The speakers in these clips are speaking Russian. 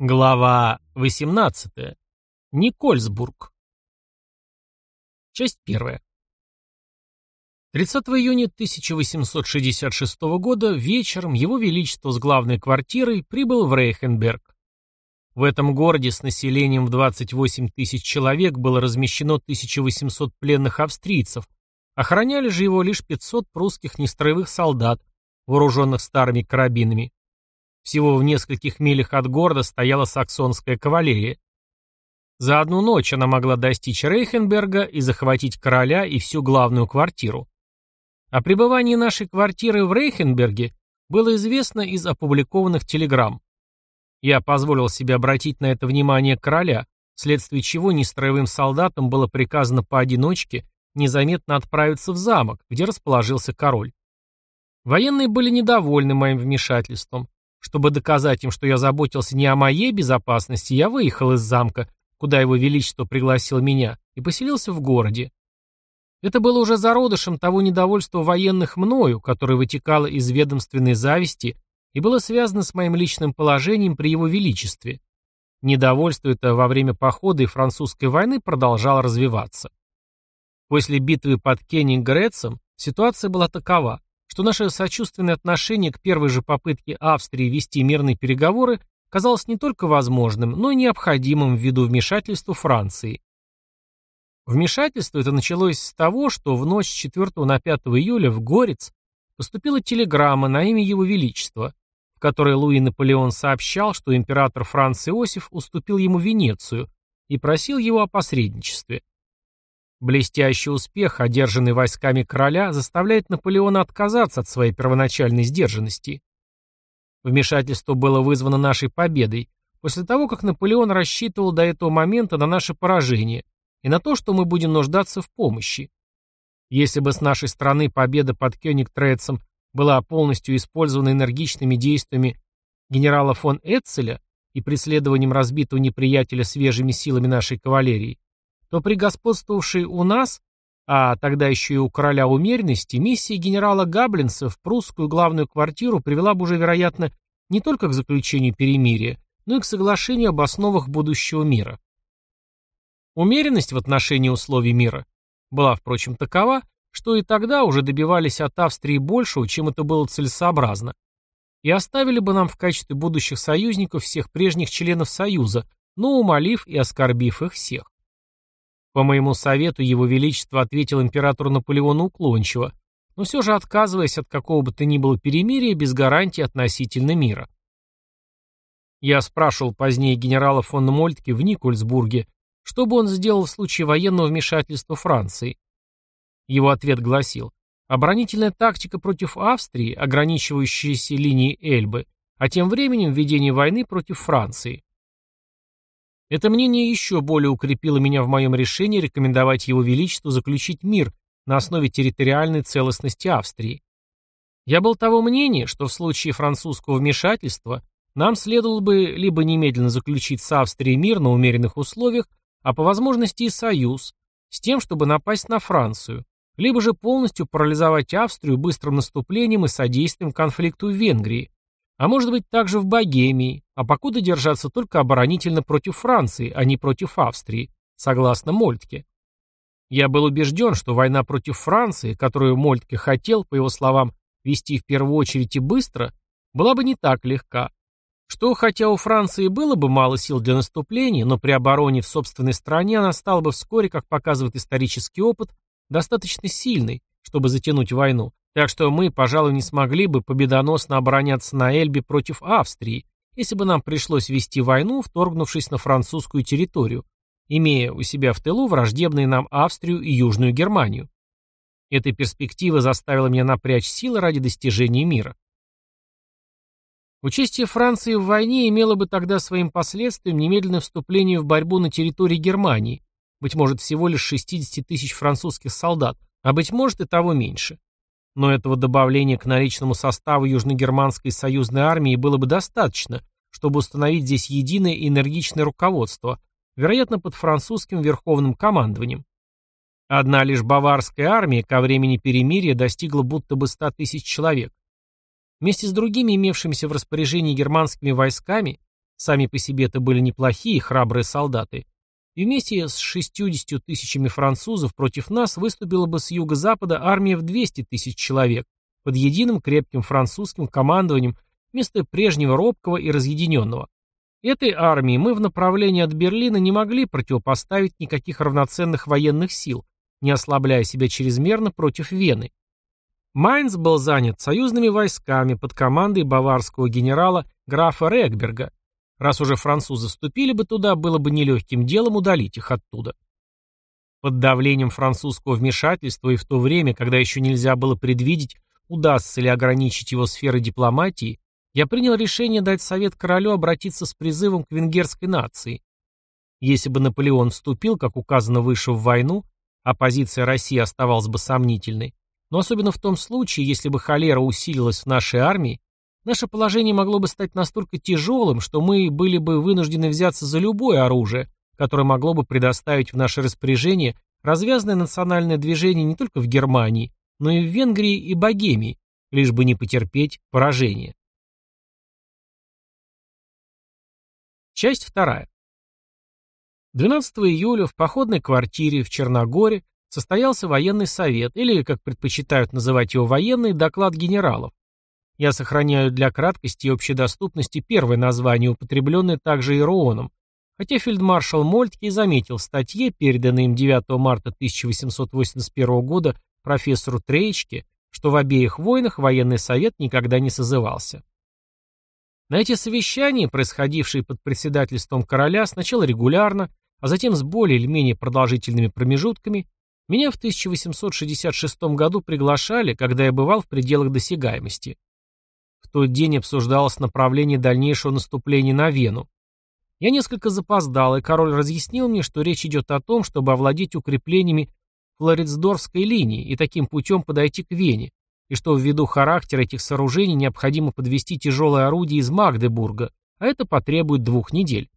Глава 18. Никольсбург. Часть первая. 30 июня 1866 года вечером Его Величество с главной квартирой прибыл в Рейхенберг. В этом городе с населением в 28 тысяч человек было размещено 1800 пленных австрийцев, охраняли же его лишь 500 прусских нестроевых солдат, вооруженных старыми карабинами. Всего в нескольких милях от города стояла саксонская кавалерия. За одну ночь она могла достичь Рейхенберга и захватить короля и всю главную квартиру. О пребывании нашей квартиры в Рейхенберге было известно из опубликованных телеграмм. Я позволил себе обратить на это внимание короля, вследствие чего нестроевым солдатам было приказано поодиночке незаметно отправиться в замок, где расположился король. Военные были недовольны моим вмешательством. Чтобы доказать им, что я заботился не о моей безопасности, я выехал из замка, куда его величество пригласил меня, и поселился в городе. Это было уже зародышем того недовольства военных мною, которое вытекало из ведомственной зависти и было связано с моим личным положением при его величестве. Недовольство это во время похода и французской войны продолжало развиваться. После битвы под Кеннингрецем ситуация была такова что наше сочувственное отношение к первой же попытке Австрии вести мирные переговоры казалось не только возможным, но и необходимым ввиду вмешательства Франции. Вмешательство это началось с того, что в ночь с 4 на 5 июля в Горец поступила телеграмма на имя Его Величества, в которой Луи Наполеон сообщал, что император Франц Иосиф уступил ему Венецию и просил его о посредничестве. Блестящий успех, одержанный войсками короля, заставляет Наполеона отказаться от своей первоначальной сдержанности. Вмешательство было вызвано нашей победой, после того, как Наполеон рассчитывал до этого момента на наше поражение и на то, что мы будем нуждаться в помощи. Если бы с нашей стороны победа под Кёнигтрецем была полностью использована энергичными действиями генерала фон Эцеля и преследованием разбитого неприятеля свежими силами нашей кавалерии, то при господствовавшей у нас, а тогда еще и у короля умеренности, миссия генерала Габлинса в прусскую главную квартиру привела бы уже, вероятно, не только к заключению перемирия, но и к соглашению об основах будущего мира. Умеренность в отношении условий мира была, впрочем, такова, что и тогда уже добивались от Австрии большего, чем это было целесообразно, и оставили бы нам в качестве будущих союзников всех прежних членов Союза, но умолив и оскорбив их всех. По моему совету его величество ответил императору Наполеону уклончиво, но все же отказываясь от какого бы то ни было перемирия без гарантии относительно мира. Я спрашивал позднее генерала фон Мольтке в Никольсбурге, что бы он сделал в случае военного вмешательства Франции. Его ответ гласил, оборонительная тактика против Австрии, ограничивающаяся линией Эльбы, а тем временем введение войны против Франции. Это мнение еще более укрепило меня в моем решении рекомендовать Его Величеству заключить мир на основе территориальной целостности Австрии. Я был того мнения, что в случае французского вмешательства нам следовало бы либо немедленно заключить с Австрией мир на умеренных условиях, а по возможности и союз, с тем, чтобы напасть на Францию, либо же полностью парализовать Австрию быстрым наступлением и содействием конфликту в Венгрии, а может быть также в Богемии, а покуда держаться только оборонительно против Франции, а не против Австрии, согласно Мольтке. Я был убежден, что война против Франции, которую Мольтке хотел, по его словам, вести в первую очередь и быстро, была бы не так легка. Что, хотя у Франции было бы мало сил для наступления, но при обороне в собственной стране она стала бы вскоре, как показывает исторический опыт, достаточно сильной, чтобы затянуть войну, так что мы, пожалуй, не смогли бы победоносно обороняться на Эльбе против Австрии, если бы нам пришлось вести войну, вторгнувшись на французскую территорию, имея у себя в тылу враждебные нам Австрию и Южную Германию. Эта перспектива заставила меня напрячь силы ради достижения мира. Участие Франции в войне имело бы тогда своим последствием немедленное вступление в борьбу на территории Германии, быть может всего лишь 60 тысяч французских солдат, а быть может и того меньше. Но этого добавления к наличному составу Южногерманской союзной армии было бы достаточно, чтобы установить здесь единое и энергичное руководство, вероятно, под французским верховным командованием. Одна лишь баварская армия ко времени перемирия достигла будто бы 100 тысяч человек. Вместе с другими имевшимися в распоряжении германскими войсками Сами по себе это были неплохие, храбрые солдаты. И вместе с 60 тысячами французов против нас выступила бы с юго-запада армия в 200 тысяч человек под единым крепким французским командованием вместо прежнего робкого и разъединенного. Этой армии мы в направлении от Берлина не могли противопоставить никаких равноценных военных сил, не ослабляя себя чрезмерно против Вены. Майнц был занят союзными войсками под командой баварского генерала графа Регберга. Раз уже французы вступили бы туда, было бы нелегким делом удалить их оттуда. Под давлением французского вмешательства и в то время, когда еще нельзя было предвидеть, удастся ли ограничить его сферы дипломатии, я принял решение дать совет королю обратиться с призывом к венгерской нации. Если бы Наполеон вступил, как указано выше, в войну, а позиция России оставалась бы сомнительной, но особенно в том случае, если бы холера усилилась в нашей армии, наше положение могло бы стать настолько тяжелым, что мы были бы вынуждены взяться за любое оружие, которое могло бы предоставить в наше распоряжение развязанное национальное движение не только в Германии, но и в Венгрии и Богемии, лишь бы не потерпеть поражение. Часть вторая. 12 июля в походной квартире в Черногоре состоялся военный совет, или, как предпочитают называть его военный, доклад генералов. Я сохраняю для краткости и общедоступности первое название, употребленное также и Рооном, хотя фельдмаршал Мольтке заметил в статье, переданной им 9 марта 1881 года профессору Трейчке, что в обеих войнах военный совет никогда не созывался. На эти совещания, происходившие под председательством короля, сначала регулярно, а затем с более или менее продолжительными промежутками, меня в 1866 году приглашали, когда я бывал в пределах досягаемости. В тот день обсуждалось направление дальнейшего наступления на Вену. Я несколько запоздал, и король разъяснил мне, что речь идет о том, чтобы овладеть укреплениями Флоридсдорфской линии и таким путем подойти к Вене, и что ввиду характера этих сооружений необходимо подвести тяжелое орудие из Магдебурга, а это потребует двух недель.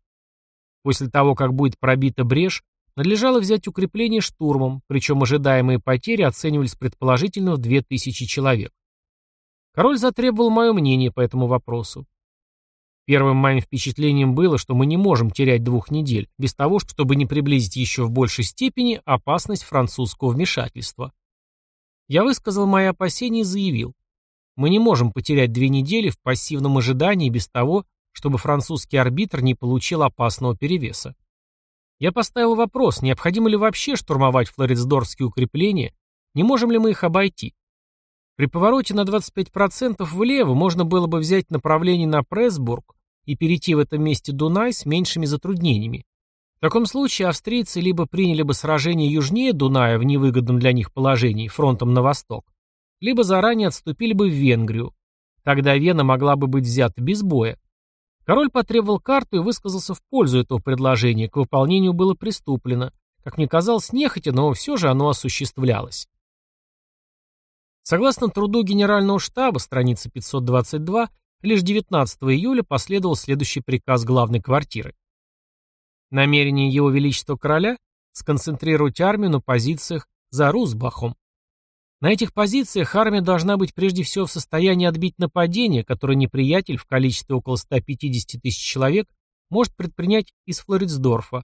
После того, как будет пробита брешь, надлежало взять укрепление штурмом, причем ожидаемые потери оценивались предположительно в 2000 человек. Король затребовал мое мнение по этому вопросу. Первым моим впечатлением было, что мы не можем терять двух недель, без того, чтобы не приблизить еще в большей степени опасность французского вмешательства. Я высказал мои опасения и заявил. Мы не можем потерять две недели в пассивном ожидании без того, чтобы французский арбитр не получил опасного перевеса. Я поставил вопрос, необходимо ли вообще штурмовать флоридсдорфские укрепления, не можем ли мы их обойти. При повороте на 25% влево можно было бы взять направление на Пресбург и перейти в этом месте Дунай с меньшими затруднениями. В таком случае австрийцы либо приняли бы сражение южнее Дуная в невыгодном для них положении, фронтом на восток, либо заранее отступили бы в Венгрию. Тогда Вена могла бы быть взята без боя. Король потребовал карту и высказался в пользу этого предложения, к выполнению было приступлено. Как мне казалось, нехотя, но все же оно осуществлялось. Согласно труду Генерального штаба, страница 522, лишь 19 июля последовал следующий приказ главной квартиры. Намерение Его Величества Короля – сконцентрировать армию на позициях за Русбахом. На этих позициях армия должна быть прежде всего в состоянии отбить нападение, которое неприятель в количестве около 150 тысяч человек может предпринять из Флоридсдорфа.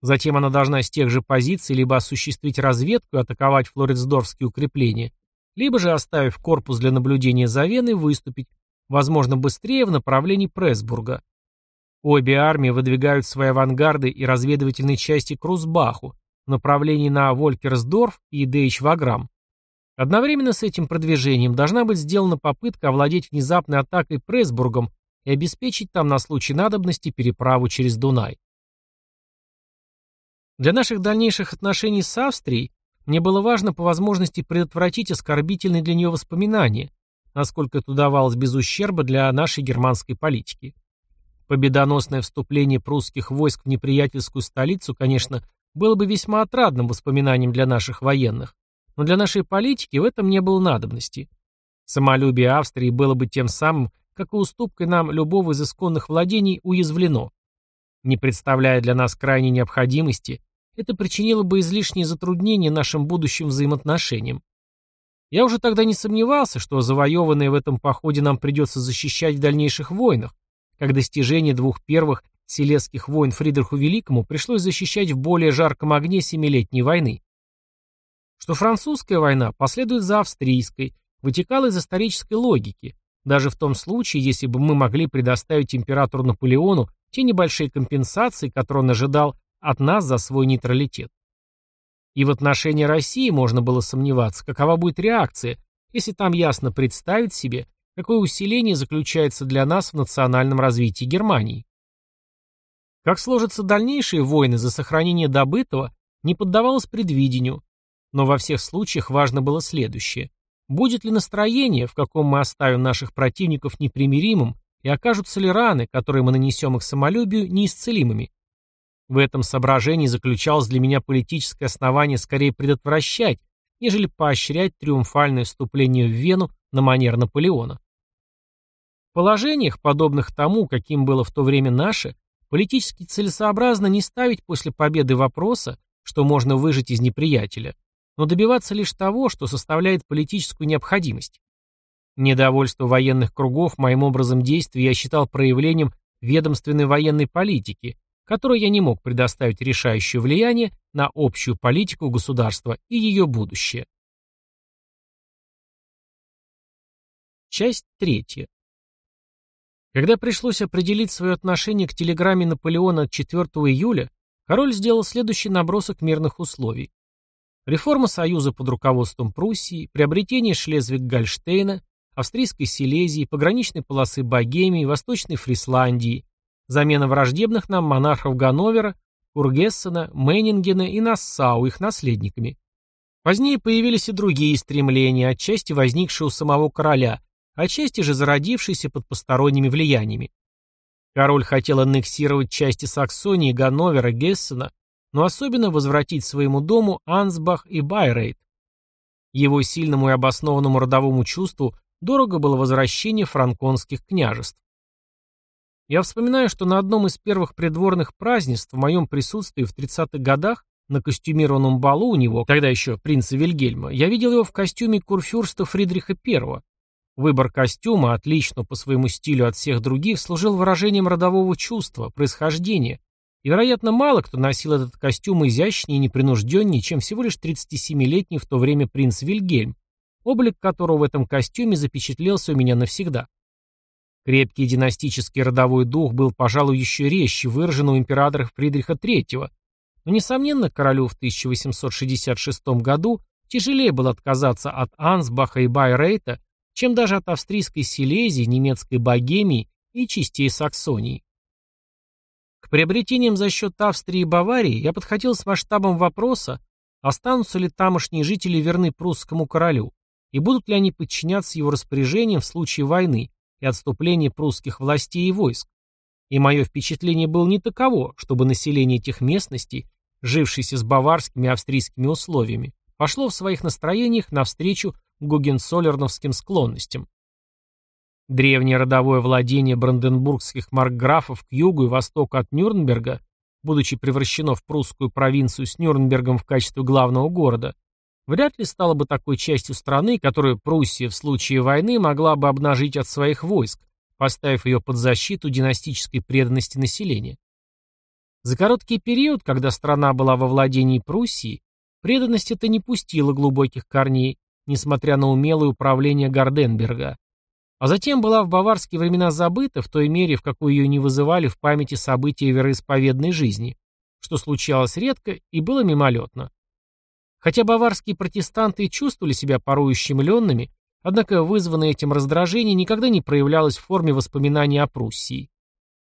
Затем она должна с тех же позиций либо осуществить разведку и атаковать флоридсдорфские укрепления, либо же, оставив корпус для наблюдения за Веной, выступить, возможно, быстрее в направлении Пресбурга. Обе армии выдвигают свои авангарды и разведывательные части к Русбаху в направлении на Волькерсдорф и Дейч-Ваграм. Одновременно с этим продвижением должна быть сделана попытка овладеть внезапной атакой Пресбургом и обеспечить там на случай надобности переправу через Дунай. Для наших дальнейших отношений с Австрией мне было важно по возможности предотвратить оскорбительные для нее воспоминания, насколько это удавалось без ущерба для нашей германской политики. Победоносное вступление прусских войск в неприятельскую столицу, конечно, было бы весьма отрадным воспоминанием для наших военных, но для нашей политики в этом не было надобности. Самолюбие Австрии было бы тем самым, как и уступкой нам любого из исконных владений, уязвлено. Не представляя для нас крайней необходимости, это причинило бы излишние затруднения нашим будущим взаимоотношениям. Я уже тогда не сомневался, что завоеванное в этом походе нам придется защищать в дальнейших войнах, как достижение двух первых Селезских войн Фридриху Великому пришлось защищать в более жарком огне Семилетней войны. Что французская война последует за австрийской, вытекало из исторической логики, даже в том случае, если бы мы могли предоставить императору Наполеону те небольшие компенсации, которые он ожидал от нас за свой нейтралитет. И в отношении России можно было сомневаться, какова будет реакция, если там ясно представить себе, какое усиление заключается для нас в национальном развитии Германии. Как сложатся дальнейшие войны за сохранение добытого, не поддавалось предвидению, но во всех случаях важно было следующее. Будет ли настроение, в каком мы оставим наших противников непримиримым, и окажутся ли раны, которые мы нанесем их самолюбию, неисцелимыми? В этом соображении заключалось для меня политическое основание скорее предотвращать, нежели поощрять триумфальное вступление в Вену на манер Наполеона. В положениях, подобных тому, каким было в то время наше, Политически целесообразно не ставить после победы вопроса, что можно выжить из неприятеля, но добиваться лишь того, что составляет политическую необходимость. Недовольство военных кругов моим образом действий я считал проявлением ведомственной военной политики, которой я не мог предоставить решающее влияние на общую политику государства и ее будущее. Часть третья. Когда пришлось определить свое отношение к телеграмме Наполеона от 4 июля, король сделал следующий набросок мирных условий. Реформа Союза под руководством Пруссии, приобретение Шлезвиг-Гольштейна, австрийской Силезии, пограничной полосы Богемии, Восточной Фрисландии, замена враждебных нам монархов Ганновера, Кургессена, Мейнингена и Нассау их наследниками. Позднее появились и другие стремления, отчасти возникшие у самого короля, отчасти же зародившийся под посторонними влияниями. Король хотел аннексировать части Саксонии, Ганновера, Гессена, но особенно возвратить своему дому Ансбах и Байрейт. Его сильному и обоснованному родовому чувству дорого было возвращение франконских княжеств. Я вспоминаю, что на одном из первых придворных празднеств в моем присутствии в 30-х годах на костюмированном балу у него, когда еще принца Вильгельма, я видел его в костюме курфюрста Фридриха I, Выбор костюма, отлично по своему стилю от всех других, служил выражением родового чувства, происхождения, и, вероятно, мало кто носил этот костюм изящнее и непринужденнее, чем всего лишь 37-летний в то время принц Вильгельм, облик которого в этом костюме запечатлелся у меня навсегда. Крепкий династический родовой дух был, пожалуй, еще резче выражен у императора Фридриха III, но, несомненно, королю в 1866 году тяжелее было отказаться от Ансбаха и Байрейта, чем даже от австрийской Силезии, немецкой Богемии и частей Саксонии. К приобретениям за счет Австрии и Баварии я подходил с масштабом вопроса, останутся ли тамошние жители верны прусскому королю, и будут ли они подчиняться его распоряжениям в случае войны и отступления прусских властей и войск. И мое впечатление было не таково, чтобы население этих местностей, жившееся с баварскими и австрийскими условиями, пошло в своих настроениях навстречу гугенцоллерновским склонностям. Древнее родовое владение бранденбургских маркграфов к югу и востоку от Нюрнберга, будучи превращено в прусскую провинцию с Нюрнбергом в качестве главного города, вряд ли стало бы такой частью страны, которую Пруссия в случае войны могла бы обнажить от своих войск, поставив ее под защиту династической преданности населения. За короткий период, когда страна была во владении Пруссии, преданность эта не пустила глубоких корней, несмотря на умелое управление Гарденберга. А затем была в баварские времена забыта в той мере, в какой ее не вызывали в памяти события вероисповедной жизни, что случалось редко и было мимолетно. Хотя баварские протестанты и чувствовали себя порой ущемленными, однако вызванное этим раздражение никогда не проявлялось в форме воспоминаний о Пруссии.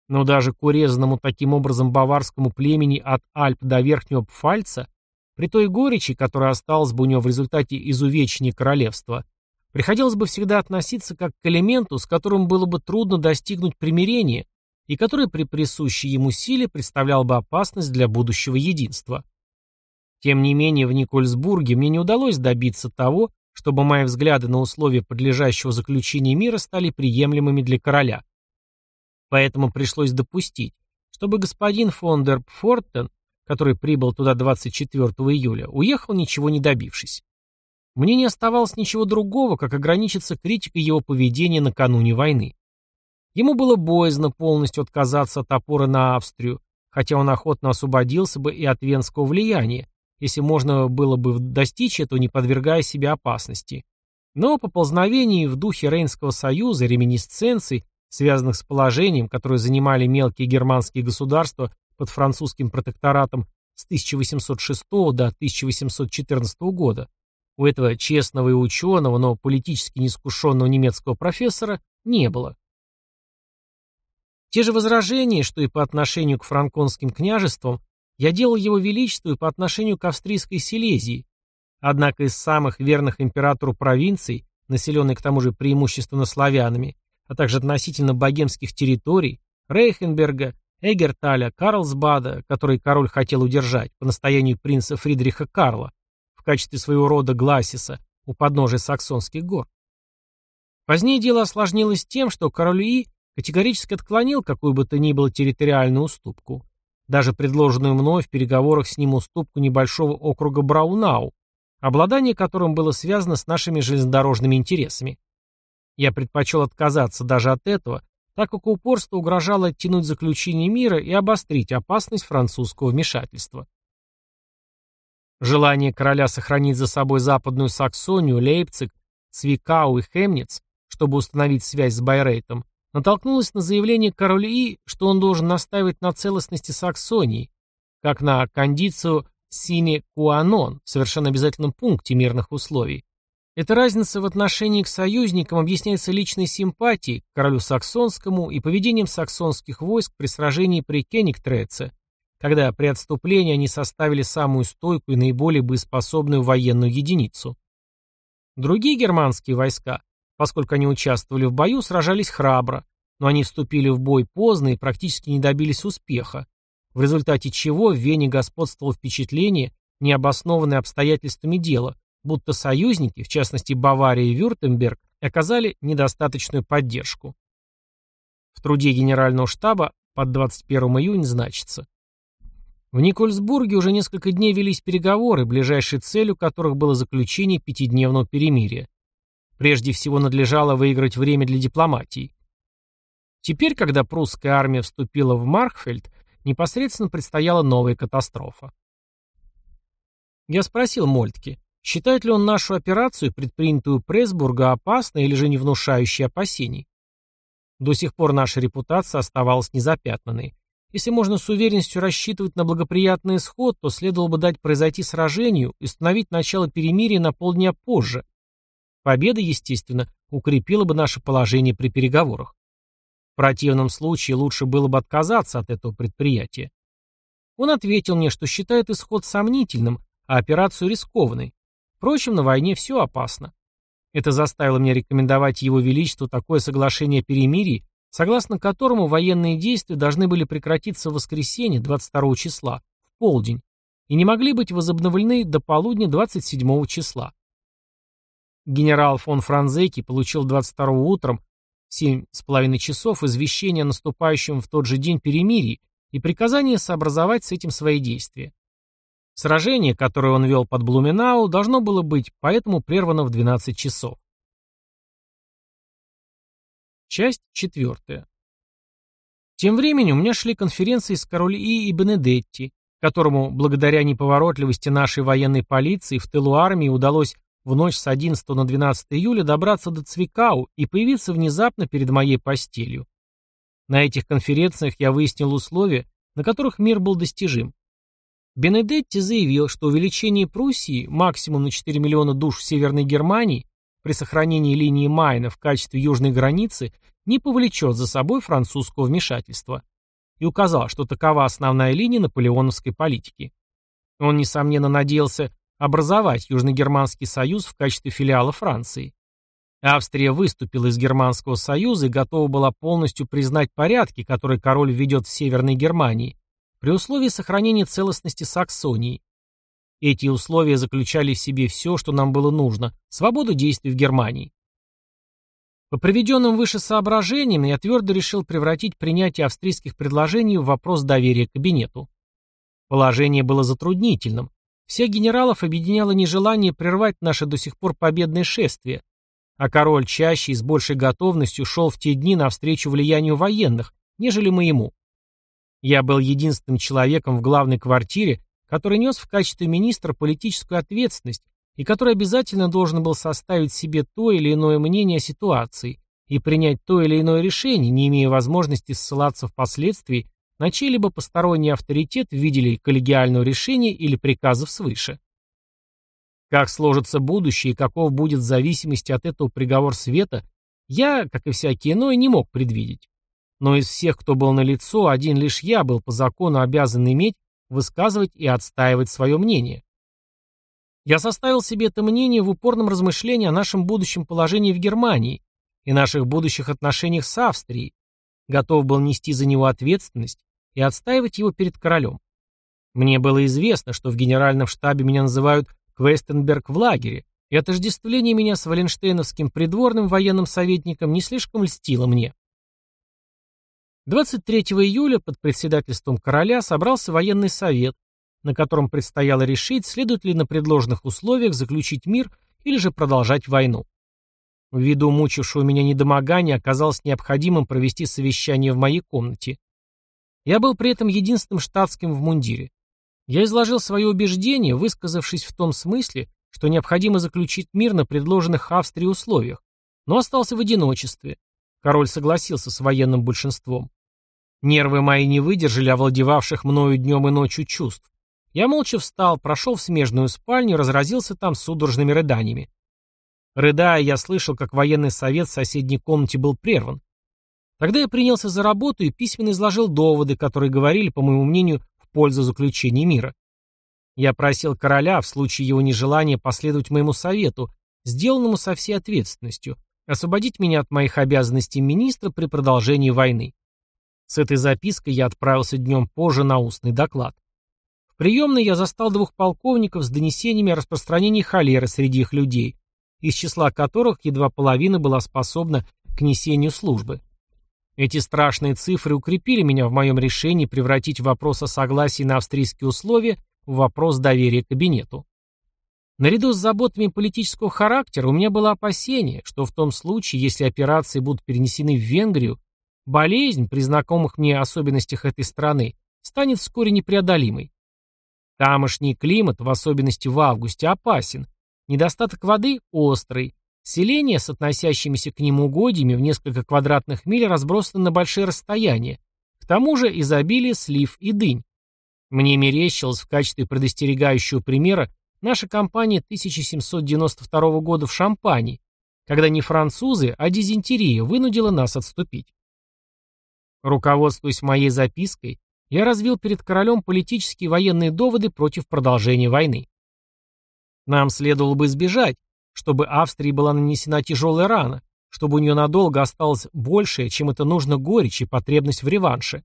Но даже к урезанному таким образом баварскому племени от Альп до Верхнего Пфальца при той горечи, которая осталась бы у него в результате изувечения королевства, приходилось бы всегда относиться как к элементу, с которым было бы трудно достигнуть примирения, и который при присущей ему силе представлял бы опасность для будущего единства. Тем не менее, в Никольсбурге мне не удалось добиться того, чтобы мои взгляды на условия подлежащего заключения мира стали приемлемыми для короля. Поэтому пришлось допустить, чтобы господин фон дер Пфортен который прибыл туда 24 июля, уехал ничего не добившись. Мне не оставалось ничего другого, как ограничиться критикой его поведения накануне войны. Ему было боязно полностью отказаться от опоры на Австрию, хотя он охотно освободился бы и от венского влияния, если можно было бы достичь этого, не подвергая себя опасности. Но поползновений в духе Рейнского союза, реминисценций, связанных с положением, которое занимали мелкие германские государства под французским протекторатом с 1806 до 1814 года, у этого честного и ученого, но политически неискушенного немецкого профессора не было. Те же возражения, что и по отношению к франконским княжествам, я делал его величеству по отношению к австрийской Силезии. Однако из самых верных императору провинций, населенных к тому же преимущественно славянами, а также относительно богемских территорий, Рейхенберга, Эгерталя, Карлсбада, который король хотел удержать по настоянию принца Фридриха Карла в качестве своего рода Гласиса у подножия Саксонских гор. Позднее дело осложнилось тем, что король И категорически отклонил какую бы то ни было территориальную уступку, даже предложенную мной в переговорах с ним уступку небольшого округа Браунау, обладание которым было связано с нашими железнодорожными интересами. Я предпочел отказаться даже от этого, так как упорство угрожало оттянуть заключение мира и обострить опасность французского вмешательства. Желание короля сохранить за собой Западную Саксонию, Лейпциг, Цвикау и Хемниц, чтобы установить связь с Байрейтом, натолкнулась на заявление короля И, что он должен настаивать на целостности Саксонии, как на кондицию sine qua non, совершенно обязательном пункте мирных условий. Эта разница в отношении к союзникам объясняется личной симпатией к королю саксонскому и поведением саксонских войск при сражении при Кенигтреце, когда при отступлении они составили самую стойкую и наиболее боеспособную военную единицу. Другие германские войска, Поскольку они участвовали в бою, сражались храбро, но они вступили в бой поздно и практически не добились успеха, в результате чего в Вене господствовало впечатление, необоснованное обстоятельствами дела, будто союзники, в частности Бавария и Вюртемберг, оказали недостаточную поддержку. В труде генерального штаба под 21 июня значится. В Никольсбурге уже несколько дней велись переговоры, ближайшей целью которых было заключение пятидневного перемирия. Прежде всего надлежало выиграть время для дипломатии. Теперь, когда прусская армия вступила в Маркфельд, непосредственно предстояла новая катастрофа. Я спросил Мольтке, считает ли он нашу операцию, предпринятую Пресбурга, опасной или же не внушающей опасений. До сих пор наша репутация оставалась незапятнанной. Если можно с уверенностью рассчитывать на благоприятный исход, то следовало бы дать произойти сражению и установить начало перемирия на полдня позже, Победа, естественно, укрепила бы наше положение при переговорах. В противном случае лучше было бы отказаться от этого предприятия. Он ответил мне, что считает исход сомнительным, а операцию рискованной. Впрочем, на войне все опасно. Это заставило меня рекомендовать Его Величеству такое соглашение о перемирии, согласно которому военные действия должны были прекратиться в воскресенье 22 числа, в полдень, и не могли быть возобновлены до полудня 27 числа. Генерал фон Франзеки получил 22 утром в половиной часов извещение о наступающем в тот же день перемирии и приказание сообразовать с этим свои действия. Сражение, которое он вел под Блуменау, должно было быть поэтому прервано в 12 часов. Часть четвертая. Тем временем у меня шли конференции с король И и Бенедетти, которому, благодаря неповоротливости нашей военной полиции, в тылу армии удалось в ночь с 11 на 12 июля добраться до Цвикау и появиться внезапно перед моей постелью. На этих конференциях я выяснил условия, на которых мир был достижим. Бенедетти заявил, что увеличение Пруссии максимум на 4 миллиона душ в Северной Германии при сохранении линии Майна в качестве южной границы не повлечет за собой французского вмешательства и указал, что такова основная линия наполеоновской политики. Он, несомненно, надеялся образовать Южногерманский союз в качестве филиала Франции. Австрия выступила из Германского союза и готова была полностью признать порядки, которые король введет в Северной Германии, при условии сохранения целостности Саксонии. Эти условия заключали в себе все, что нам было нужно – свободу действий в Германии. По приведенным выше соображениям я твердо решил превратить принятие австрийских предложений в вопрос доверия кабинету. Положение было затруднительным. Всех генералов объединяло нежелание прервать наше до сих пор победное шествие, а король чаще и с большей готовностью шел в те дни навстречу влиянию военных, нежели моему. Я был единственным человеком в главной квартире, который нес в качестве министра политическую ответственность и который обязательно должен был составить себе то или иное мнение о ситуации и принять то или иное решение, не имея возможности ссылаться впоследствии на чей-либо посторонний авторитет в виде коллегиального решения или приказов свыше. Как сложится будущее и каков будет в зависимости от этого приговор света, я, как и всякий иной, не мог предвидеть. Но из всех, кто был на лицо, один лишь я был по закону обязан иметь, высказывать и отстаивать свое мнение. Я составил себе это мнение в упорном размышлении о нашем будущем положении в Германии и наших будущих отношениях с Австрией, готов был нести за него ответственность и отстаивать его перед королем. Мне было известно, что в генеральном штабе меня называют Квестенберг в лагере, и отождествление меня с Валенштейновским придворным военным советником не слишком льстило мне. 23 июля под председательством короля собрался военный совет, на котором предстояло решить, следует ли на предложенных условиях заключить мир или же продолжать войну. Ввиду мучившего меня недомогания оказалось необходимым провести совещание в моей комнате. Я был при этом единственным штатским в мундире. Я изложил свое убеждение, высказавшись в том смысле, что необходимо заключить мир на предложенных Австрии условиях, но остался в одиночестве. Король согласился с военным большинством. Нервы мои не выдержали овладевавших мною днем и ночью чувств. Я молча встал, прошел в смежную спальню, разразился там судорожными рыданиями. Рыдая, я слышал, как военный совет в соседней комнате был прерван. Тогда я принялся за работу и письменно изложил доводы, которые говорили, по моему мнению, в пользу заключения мира. Я просил короля, в случае его нежелания последовать моему совету, сделанному со всей ответственностью, освободить меня от моих обязанностей министра при продолжении войны. С этой запиской я отправился днем позже на устный доклад приемной я застал двух полковников с донесениями о распространении холеры среди их людей, из числа которых едва половина была способна к несению службы. Эти страшные цифры укрепили меня в моем решении превратить вопрос о согласии на австрийские условия в вопрос доверия кабинету. Наряду с заботами политического характера у меня было опасение, что в том случае, если операции будут перенесены в Венгрию, болезнь при знакомых мне особенностях этой страны станет вскоре непреодолимой. Тамошний климат, в особенности в августе, опасен. Недостаток воды острый. Селение с относящимися к ним угодьями в несколько квадратных миль разбросано на большие расстояния. К тому же изобилие слив и дынь. Мне мерещилось в качестве предостерегающего примера наша кампания 1792 года в Шампании, когда не французы, а дизентерия вынудила нас отступить. Руководствуясь моей запиской, я развил перед королем политические и военные доводы против продолжения войны. Нам следовало бы избежать, чтобы Австрии была нанесена тяжелая рана, чтобы у нее надолго осталось большее, чем это нужно горечь и потребность в реванше.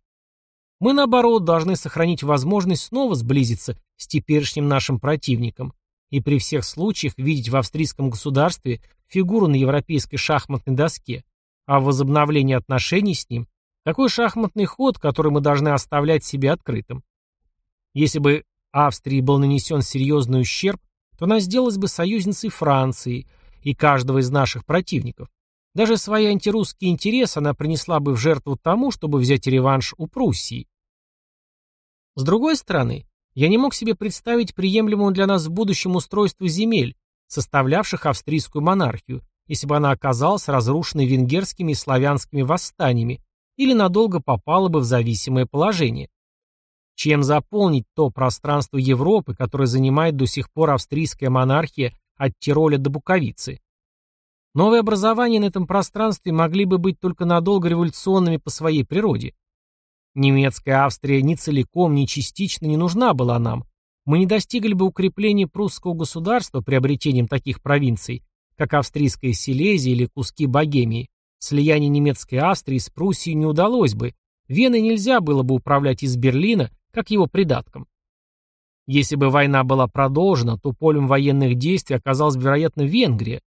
Мы, наоборот, должны сохранить возможность снова сблизиться с теперешним нашим противником и при всех случаях видеть в австрийском государстве фигуру на европейской шахматной доске, а в возобновлении отношений с ним такой шахматный ход, который мы должны оставлять себе открытым. Если бы Австрии был нанесен серьезный ущерб, то она сделалась бы союзницей Франции и каждого из наших противников. Даже свои антирусские интересы она принесла бы в жертву тому, чтобы взять реванш у Пруссии. С другой стороны, я не мог себе представить приемлемого для нас в будущем устройство земель, составлявших австрийскую монархию, если бы она оказалась разрушенной венгерскими и славянскими восстаниями, или надолго попала бы в зависимое положение. Чем заполнить то пространство Европы, которое занимает до сих пор австрийская монархия от Тироля до Буковицы? Новые образования на этом пространстве могли бы быть только надолго революционными по своей природе. Немецкая Австрия ни целиком, ни частично не нужна была нам. Мы не достигли бы укрепления прусского государства приобретением таких провинций, как австрийская Силезия или куски Богемии. Слияние немецкой Австрии с Пруссией не удалось бы. Веной нельзя было бы управлять из Берлина, как его придатком. Если бы война была продолжена, то полем военных действий оказалась, вероятно, Венгрия.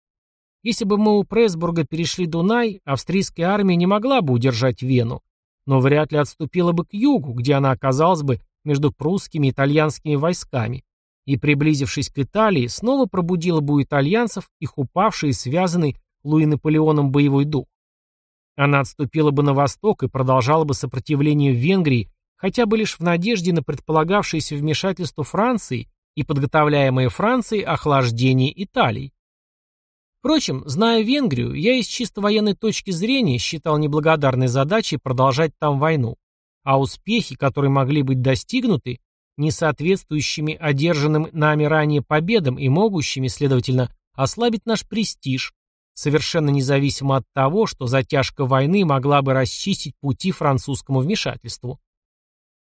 Если бы мы у Пресбурга перешли Дунай, австрийская армия не могла бы удержать Вену, но вряд ли отступила бы к югу, где она оказалась бы между прусскими и итальянскими войсками, и, приблизившись к Италии, снова пробудила бы у итальянцев их упавший и связанный Луи Наполеоном боевой дух. Она отступила бы на восток и продолжала бы сопротивление в Венгрии, хотя бы лишь в надежде на предполагавшееся вмешательство Франции и подготовляемое Францией охлаждение Италии. Впрочем, зная Венгрию, я из чисто военной точки зрения считал неблагодарной задачей продолжать там войну, а успехи, которые могли быть достигнуты, несоответствующими одержанным нами ранее победам и могущими, следовательно, ослабить наш престиж, совершенно независимо от того, что затяжка войны могла бы расчистить пути французскому вмешательству.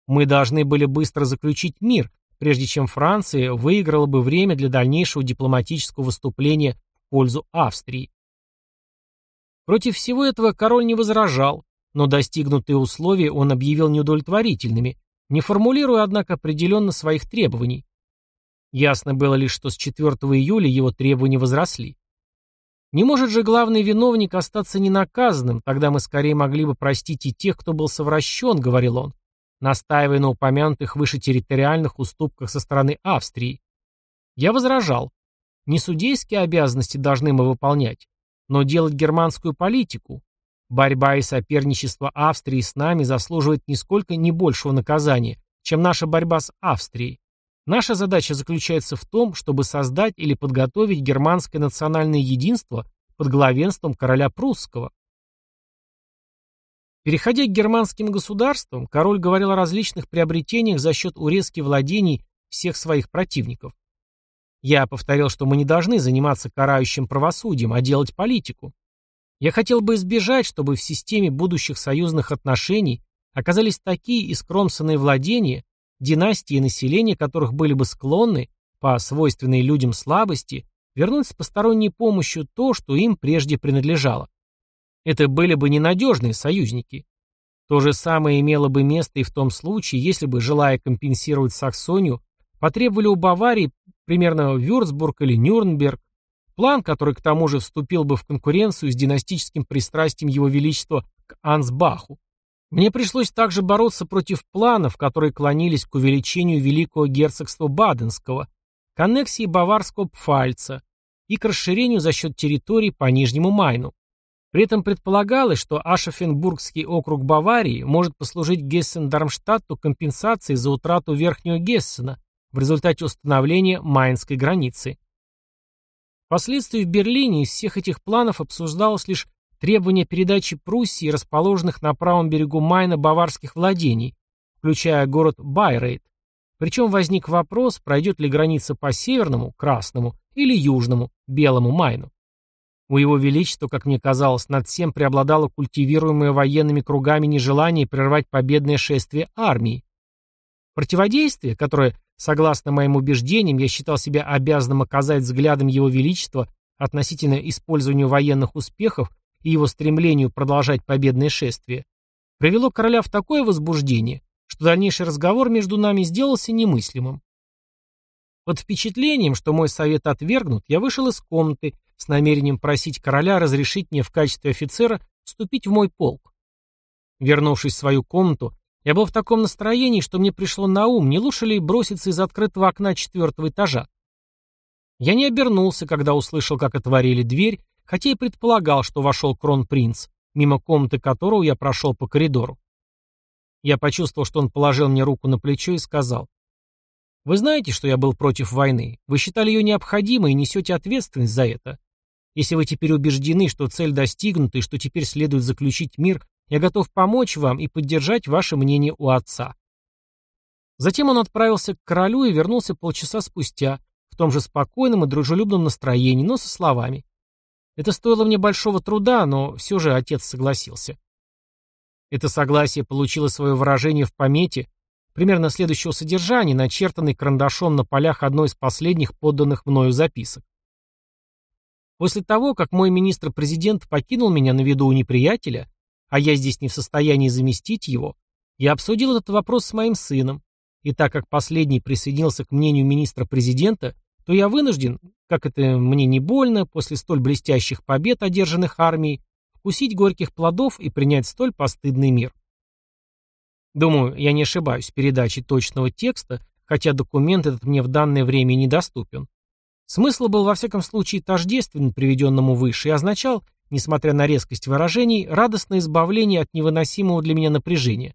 Мы должны были быстро заключить мир, прежде чем Франция выиграла бы время для дальнейшего дипломатического выступления в пользу Австрии. Против всего этого король не возражал, но достигнутые условия он объявил неудовлетворительными, не формулируя, однако, определенно своих требований. Ясно было лишь, что с 4 июля его требования возросли. Не может же главный виновник остаться ненаказанным, тогда мы скорее могли бы простить и тех, кто был совращен, говорил он, настаивая на упомянутых выше территориальных уступках со стороны Австрии. Я возражал. Не судейские обязанности должны мы выполнять, но делать германскую политику, Борьба и соперничество Австрии с нами заслуживает нисколько не большего наказания, чем наша борьба с Австрией. Наша задача заключается в том, чтобы создать или подготовить германское национальное единство под главенством короля прусского. Переходя к германским государствам, король говорил о различных приобретениях за счет урезки владений всех своих противников. Я повторил, что мы не должны заниматься карающим правосудием, а делать политику. Я хотел бы избежать, чтобы в системе будущих союзных отношений оказались такие искромсанные владения, династии и население которых были бы склонны, по свойственной людям слабости, вернуть с посторонней помощью то, что им прежде принадлежало. Это были бы ненадежные союзники. То же самое имело бы место и в том случае, если бы, желая компенсировать Саксонию, потребовали у Баварии примерно Вюрцбург или Нюрнберг, План, который к тому же вступил бы в конкуренцию с династическим пристрастием Его Величества к Ансбаху. Мне пришлось также бороться против планов, которые клонились к увеличению Великого Герцогства Баденского, к аннексии Баварского Пфальца и к расширению за счет территорий по Нижнему Майну. При этом предполагалось, что Ашофенбургский округ Баварии может послужить Гессен-Дармштадту компенсацией за утрату Верхнего Гессена в результате установления Майнской границы. Впоследствии в Берлине из всех этих планов обсуждалось лишь требование передачи Пруссии, расположенных на правом берегу Майна баварских владений, включая город Байрейт. Причем возник вопрос, пройдет ли граница по северному, красному, или южному, белому Майну. У его величества, как мне казалось, над всем преобладало культивируемое военными кругами нежелание прервать победное шествие армии. Противодействие, которое Согласно моим убеждениям, я считал себя обязанным оказать взглядом Его Величества относительно использования военных успехов и его стремлению продолжать победное шествие, привело короля в такое возбуждение, что дальнейший разговор между нами сделался немыслимым. Под впечатлением, что мой совет отвергнут, я вышел из комнаты с намерением просить короля разрешить мне в качестве офицера вступить в мой полк. Вернувшись в свою комнату, я был в таком настроении, что мне пришло на ум, не лучше ли броситься из открытого окна четвертого этажа. Я не обернулся, когда услышал, как отворили дверь, хотя и предполагал, что вошел кронпринц, мимо комнаты которого я прошел по коридору. Я почувствовал, что он положил мне руку на плечо и сказал, «Вы знаете, что я был против войны. Вы считали ее необходимой и несете ответственность за это. Если вы теперь убеждены, что цель достигнута и что теперь следует заключить мир, я готов помочь вам и поддержать ваше мнение у отца. Затем он отправился к королю и вернулся полчаса спустя, в том же спокойном и дружелюбном настроении, но со словами. Это стоило мне большого труда, но все же отец согласился. Это согласие получило свое выражение в помете, примерно следующего содержания, начертанной карандашом на полях одной из последних подданных мною записок. После того, как мой министр-президент покинул меня на виду у неприятеля, а я здесь не в состоянии заместить его, я обсудил этот вопрос с моим сыном, и так как последний присоединился к мнению министра-президента, то я вынужден, как это мне не больно, после столь блестящих побед, одержанных армией, вкусить горьких плодов и принять столь постыдный мир. Думаю, я не ошибаюсь в передаче точного текста, хотя документ этот мне в данное время недоступен. Смысл был во всяком случае тождествен приведенному выше и означал, несмотря на резкость выражений, радостное избавление от невыносимого для меня напряжения.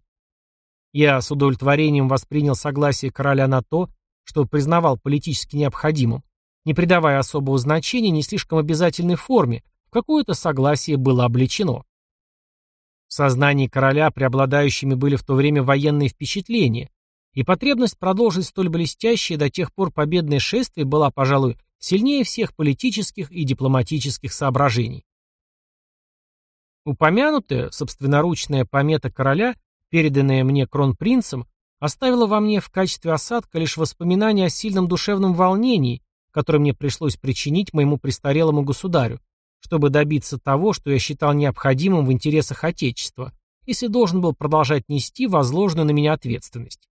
Я с удовлетворением воспринял согласие короля на то, что признавал политически необходимым, не придавая особого значения не слишком обязательной форме, в какое-то согласие было облечено. В сознании короля преобладающими были в то время военные впечатления, и потребность продолжить столь блестящее до тех пор победное шествие была, пожалуй, сильнее всех политических и дипломатических соображений. Упомянутая, собственноручная помета короля, переданная мне кронпринцем, оставила во мне в качестве осадка лишь воспоминания о сильном душевном волнении, которое мне пришлось причинить моему престарелому государю, чтобы добиться того, что я считал необходимым в интересах Отечества, если должен был продолжать нести возложенную на меня ответственность.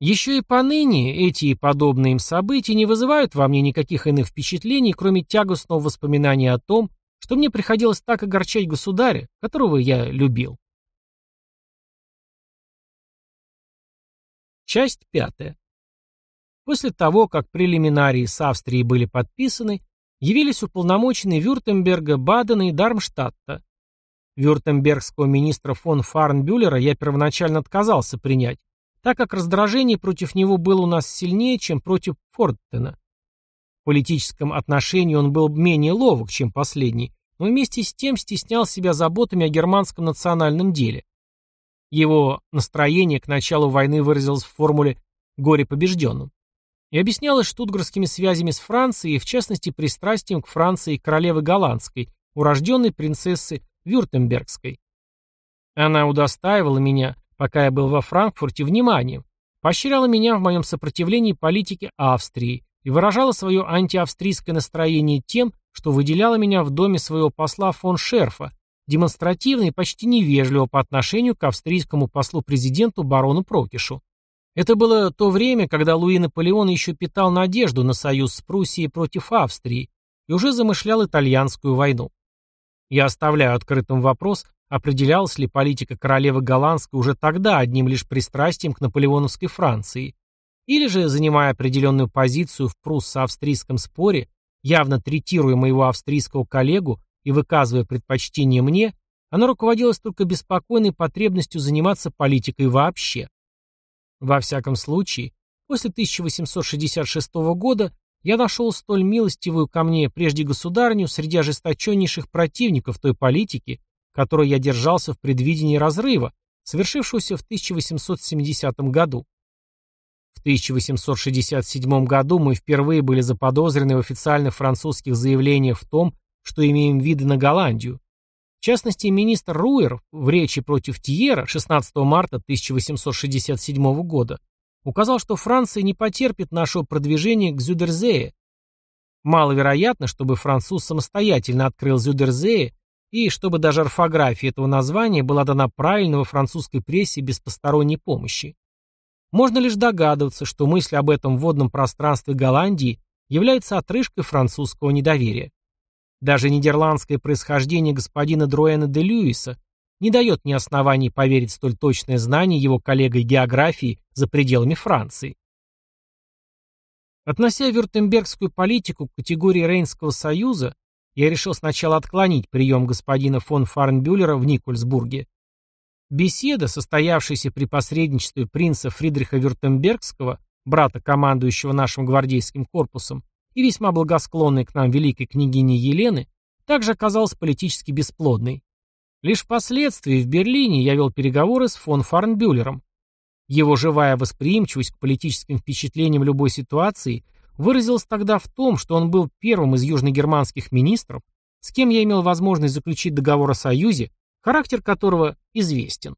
Еще и поныне эти и подобные им события не вызывают во мне никаких иных впечатлений, кроме тягостного воспоминания о том, что мне приходилось так огорчать государя, которого я любил. Часть пятая. После того, как прелиминарии с Австрией были подписаны, явились уполномоченные Вюртемберга, Бадена и Дармштадта. Вюртембергского министра фон Фарнбюллера я первоначально отказался принять, так как раздражение против него было у нас сильнее, чем против Форттена. В политическом отношении он был менее ловок, чем последний, но вместе с тем стеснял себя заботами о германском национальном деле. Его настроение к началу войны выразилось в формуле «горе побежденным» и объяснялось штутгарскими связями с Францией в частности, пристрастием к Франции королевы Голландской, урожденной принцессы Вюртембергской. Она удостаивала меня, пока я был во Франкфурте, вниманием, поощряла меня в моем сопротивлении политике Австрии и выражала свое антиавстрийское настроение тем, что выделяла меня в доме своего посла фон Шерфа, демонстративно и почти невежливо по отношению к австрийскому послу-президенту барону Прокишу. Это было то время, когда Луи Наполеон еще питал надежду на союз с Пруссией против Австрии и уже замышлял итальянскую войну. Я оставляю открытым вопрос, определялась ли политика королевы Голландской уже тогда одним лишь пристрастием к наполеоновской Франции, или же, занимая определенную позицию в пруссо-австрийском споре, явно третируя моего австрийского коллегу и выказывая предпочтение мне, она руководилась только беспокойной потребностью заниматься политикой вообще. Во всяком случае, после 1866 года я нашел столь милостивую ко мне прежде государню среди ожесточеннейших противников той политики, которой я держался в предвидении разрыва, совершившегося в 1870 году. В 1867 году мы впервые были заподозрены в официальных французских заявлениях в том, что имеем виды на Голландию. В частности, министр Руэр в речи против Тьера 16 марта 1867 года указал, что Франция не потерпит нашего продвижения к Зюдерзее. Маловероятно, чтобы француз самостоятельно открыл Зюдерзее и чтобы даже орфография этого названия была дана правильно во французской прессе без посторонней помощи. Можно лишь догадываться, что мысль об этом водном пространстве Голландии является отрыжкой французского недоверия. Даже нидерландское происхождение господина Друэна де Льюиса не дает ни оснований поверить столь точное знание его коллегой географии за пределами Франции. Относя вюртембергскую политику к категории Рейнского союза, я решил сначала отклонить прием господина фон Фарнбюллера в Никольсбурге. Беседа, состоявшаяся при посредничестве принца Фридриха Вюртембергского, брата командующего нашим гвардейским корпусом, и весьма благосклонной к нам великой княгине Елены, также оказалась политически бесплодной. Лишь впоследствии в Берлине я вел переговоры с фон Фарнбюллером. Его живая восприимчивость к политическим впечатлениям любой ситуации выразилась тогда в том, что он был первым из южногерманских министров, с кем я имел возможность заключить договор о союзе, характер которого известен.